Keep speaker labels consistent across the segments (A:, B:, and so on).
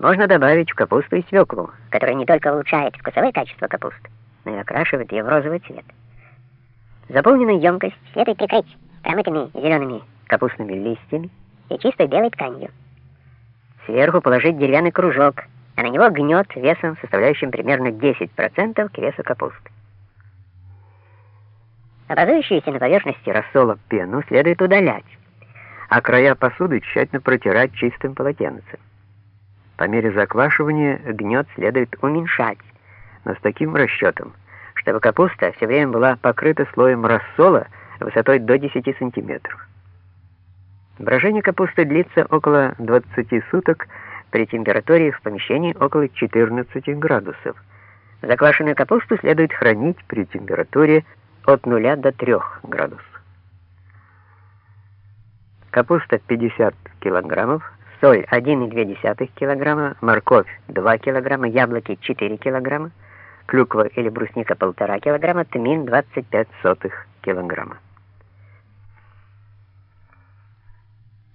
A: Можно добавить в капусту и свеклу, которая не только улучшает вкусовые качества капусты, но и окрашивает ее в розовый цвет. Заполненную емкость следует прикрыть промытыми зелеными капустными листьями и чистой белой тканью. Сверху положить деревянный кружок, а на него гнет весом, составляющим примерно 10% к весу капусты. Образующуюся на поверхности рассола пену следует удалять, а края посуды тщательно протирать чистым полотенцем. По мере заквашивания гнет следует уменьшать, но с таким расчетом, чтобы капуста все время была покрыта слоем рассола высотой до 10 сантиметров. Брожение капусты длится около 20 суток при температуре в помещении около 14 градусов. Заквашенную капусту следует хранить при температуре от 0 до 3 градусов. Капуста 50 килограммов, соль 1,2 килограмма, морковь 2 килограмма, яблоки 4 килограмма, клюква или брусника 1,5 килограмма, тмин 25 сотых килограмма.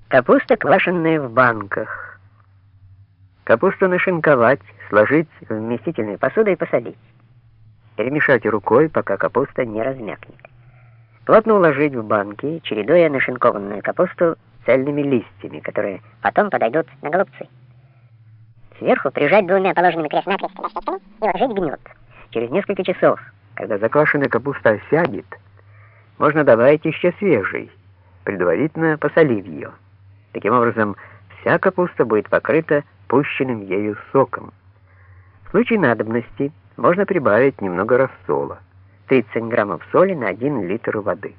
A: Капуста, квашенная в банках. Капусту нашинковать, сложить в вместительную посуду и посолить. Перемешать рукой, пока капуста не размякнет. Плотно уложить в банки, чередуя нашинкованную капусту цельными листьями, которые потом подойдут на голубцы. Сверху прижать двумя положенными крест-накрест ласточками и ложить гнет. Через несколько часов, когда заквашенная капуста осядет, можно добавить еще свежий, предварительно посолив ее. Таким образом, вся капуста будет покрыта пущенным ею соком. В случае надобности можно прибавить немного рассола, 30 граммов соли на 1 литр воды.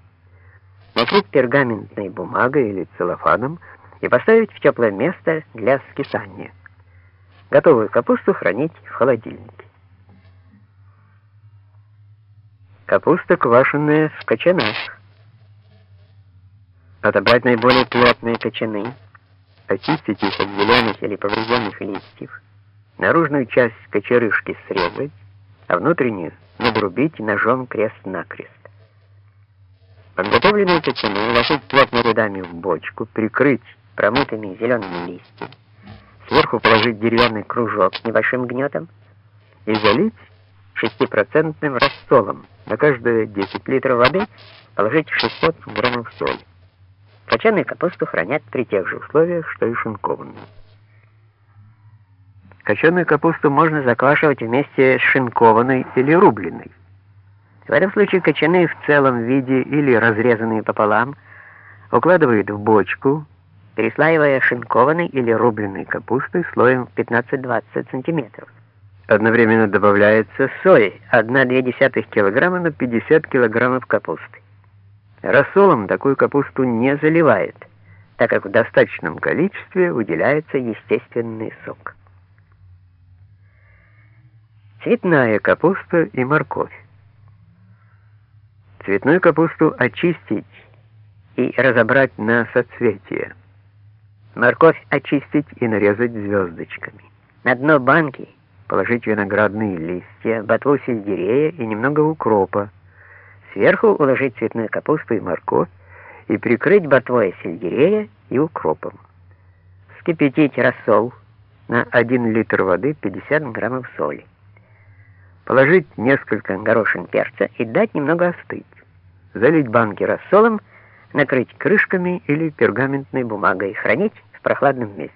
A: Накрыть пергаментной бумагой или целлофаном и поставить в теплое место для скисания. Готовую капусту хранить в холодильнике. Капуста квашеная в кочанах. Отобрать наиболее плотные кочаны, очистить их от зеленых или поврежденных листьев, наружную часть кочерышки срезать, а внутреннюю надрубить ножом крест-накрест. Подготовленные кочаны уложить плотно рядами в бочку, прикрыть промытыми зелеными листьями, сверху положить деревянный кружок с небольшим гнетом и залить шестипроцентным рассолом. На каждые 10 литров воды положить 600 граммов соли. Кочанную капусту хранят при тех же условиях, что и шинкованную. Кочанную капусту можно заквашивать вместе с шинкованной или рубленой. В этом случае кочаны в целом виде или разрезанные пополам укладывают в бочку, переслаивая шинкованной или рубленой капустой слоем 15-20 см. Одновременно добавляется соль 1,2 кг на 50 кг капусты. Рассолом такую капусту не заливает, так как в достаточном количестве выделяется естественный сок. Цветная капуста и морковь. Цветную капусту очистить и разобрать на соцветия. Морковь очистить и нарезать звездочками. На дно банки положить виноградные листья, ботву сельдерея и немного укропа. Сверху уложить цветную капусту и морковь и прикрыть ботвой сельдерея и укропом. Вскипятить рассол на 1 литр воды 50 граммов соли положить несколько горошин перца и дать немного остыть. Залить банки рассолом, накрыть крышками или пергаментной бумагой, хранить в прохладном месте.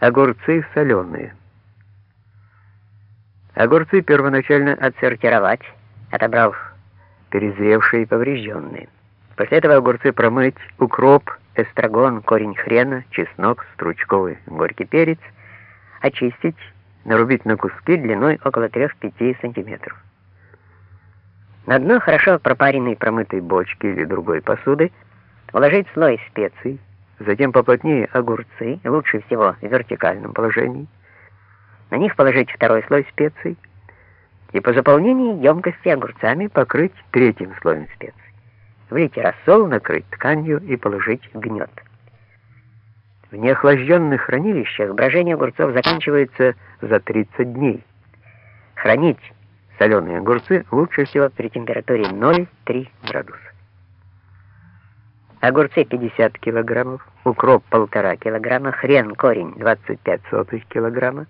A: Огурцы соленые. Огурцы первоначально отсортировать, отобрав перезревшие и поврежденные. После этого огурцы промыть, укроп, эстрагон, корень хрена, чеснок, стручковый горький перец, очистить, нарубить на куски длиной около 3-5 см. На дно хорошо пропаренной промытой бочки или другой посуды уложить слой специй, затем поплотнее огурцы, лучше всего в вертикальном положении. На них положить второй слой специй и по заполнении емкости огурцами покрыть третьим слоем специй. Влить рассол, накрыть тканью и положить гнет. В неохлажденных хранилищах брожение огурцов заканчивается за 30 дней. Хранить соленые огурцы лучше всего при температуре 0,3 градуса. огурцы 50 килограммов, укроп 1,5 килограмма, хрен корень 25 сотых килограмма,